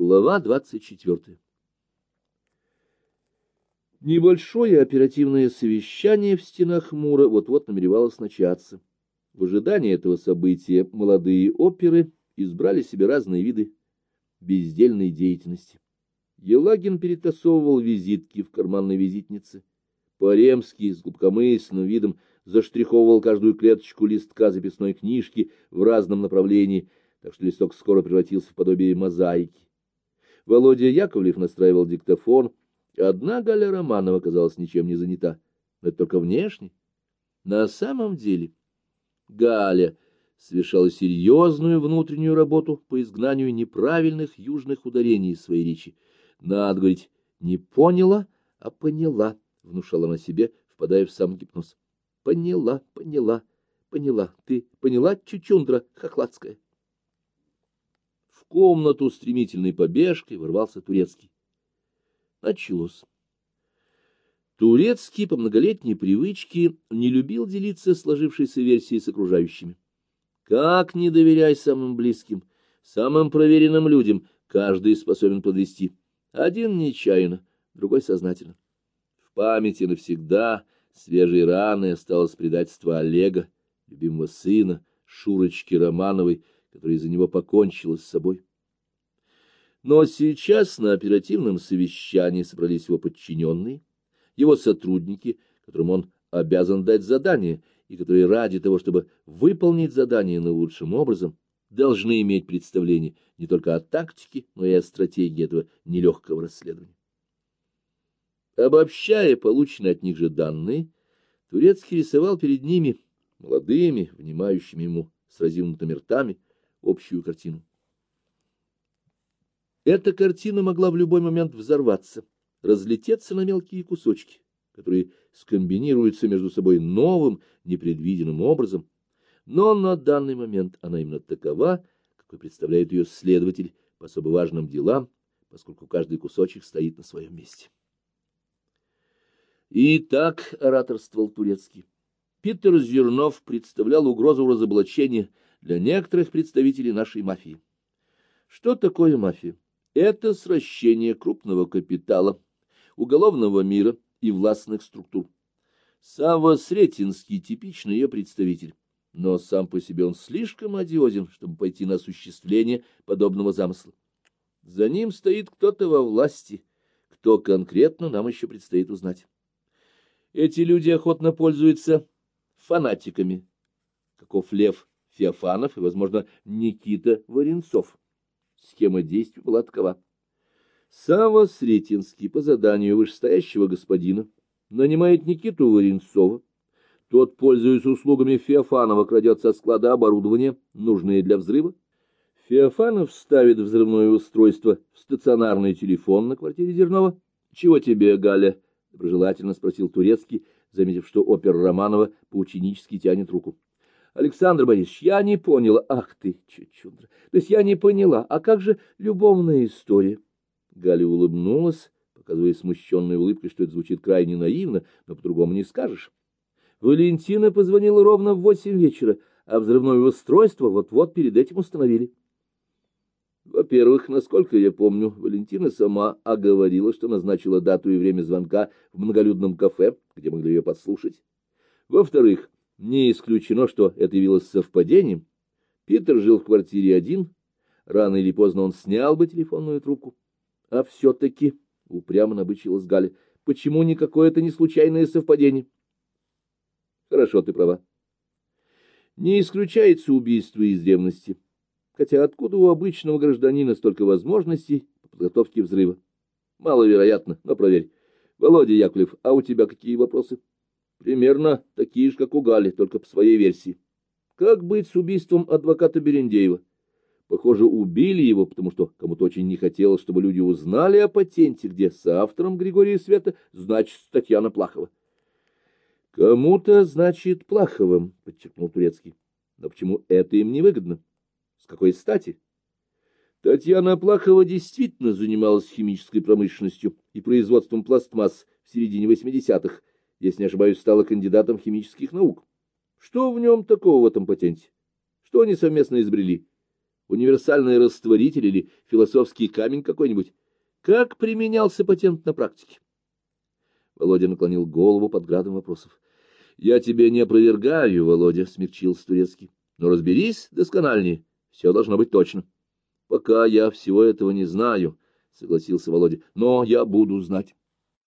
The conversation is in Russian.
Глава двадцать четвертая. Небольшое оперативное совещание в стенах Мура вот-вот намеревалось начаться. В ожидании этого события молодые оперы избрали себе разные виды бездельной деятельности. Елагин перетасовывал визитки в карманной визитнице. Поремский с глубокомысленным видом заштриховывал каждую клеточку листка записной книжки в разном направлении, так что листок скоро превратился в подобие мозаики. Володя Яковлев настраивал диктофон, одна Галя Романова казалась ничем не занята, но это только внешне. На самом деле Галя совершала серьезную внутреннюю работу по изгнанию неправильных южных ударений из своей речи. Надо говорить, не поняла, а поняла, — внушала она себе, впадая в сам гипноз. Поняла, поняла, поняла. Ты поняла, чучундра хохладская? Комнату стремительной побежкой ворвался турецкий. Началось. Турецкий по многолетней привычке не любил делиться сложившейся версией с окружающими. Как не доверяй самым близким, самым проверенным людям, каждый способен подвести. Один нечаянно, другой сознательно. В памяти навсегда свежей раны осталось предательство Олега, любимого сына, Шурочки Романовой, которая из-за него покончила с собой. Но сейчас на оперативном совещании собрались его подчиненные, его сотрудники, которым он обязан дать задание, и которые ради того, чтобы выполнить задание наилучшим образом, должны иметь представление не только о тактике, но и о стратегии этого нелегкого расследования. Обобщая полученные от них же данные, Турецкий рисовал перед ними, молодыми, внимающими ему с разинутыми ртами, общую картину. Эта картина могла в любой момент взорваться, разлететься на мелкие кусочки, которые скомбинируются между собой новым, непредвиденным образом, но на данный момент она именно такова, какой представляет ее следователь по особо важным делам, поскольку каждый кусочек стоит на своем месте. И так ораторствовал Турецкий. Питер Зернов представлял угрозу разоблачения для некоторых представителей нашей мафии. Что такое мафия? Это сращение крупного капитала, уголовного мира и властных структур. Савва Сретенский – типичный ее представитель, но сам по себе он слишком одиозен, чтобы пойти на осуществление подобного замысла. За ним стоит кто-то во власти, кто конкретно нам еще предстоит узнать. Эти люди охотно пользуются фанатиками, каков Лев Феофанов и, возможно, Никита Варенцов. Схема действий была такова. Сава Сретенский по заданию вышестоящего господина нанимает Никиту Варенцова. Тот, пользуясь услугами Феофанова, крадет со склада оборудование, нужное для взрыва. Феофанов ставит взрывное устройство в стационарный телефон на квартире Зернова. — Чего тебе, Галя? — доброжелательно спросил Турецкий, заметив, что опер Романова поученически тянет руку. Александр Борисович, я не поняла. Ах ты, чучундра. То есть я не поняла. А как же любовная история? Галя улыбнулась, показывая смущенной улыбкой, что это звучит крайне наивно, но по-другому не скажешь. Валентина позвонила ровно в восемь вечера, а взрывное устройство вот-вот перед этим установили. Во-первых, насколько я помню, Валентина сама оговорила, что назначила дату и время звонка в многолюдном кафе, где могли ее подслушать. Во-вторых, не исключено, что это явилось совпадением. Питер жил в квартире один, рано или поздно он снял бы телефонную трубку. А все-таки, — упрямо набычилась Галя, — почему никакое это не случайное совпадение? Хорошо, ты права. Не исключается убийство из ревности. Хотя откуда у обычного гражданина столько возможностей по подготовке взрыва? Маловероятно, но проверь. Володя Яковлев, а у тебя какие вопросы? Примерно такие же, как у Гали, только по своей версии. Как быть с убийством адвоката Берендеева? Похоже, убили его, потому что кому-то очень не хотелось, чтобы люди узнали о патенте, где с автором Григория Света значит Татьяна Плахова. Кому-то, значит, Плаховым, подчеркнул Турецкий. Но почему это им не выгодно? С какой стати? Татьяна Плахова действительно занималась химической промышленностью и производством пластмасс в середине 80-х, если не ошибаюсь, стала кандидатом химических наук. Что в нем такого в этом патенте? Что они совместно изобрели? универсальный растворитель или философский камень какой-нибудь? Как применялся патент на практике? Володя наклонил голову под градом вопросов. — Я тебе не опровергаю, Володя, — смягчился Турецкий. — Но разберись доскональнее. Все должно быть точно. — Пока я всего этого не знаю, — согласился Володя, — но я буду знать.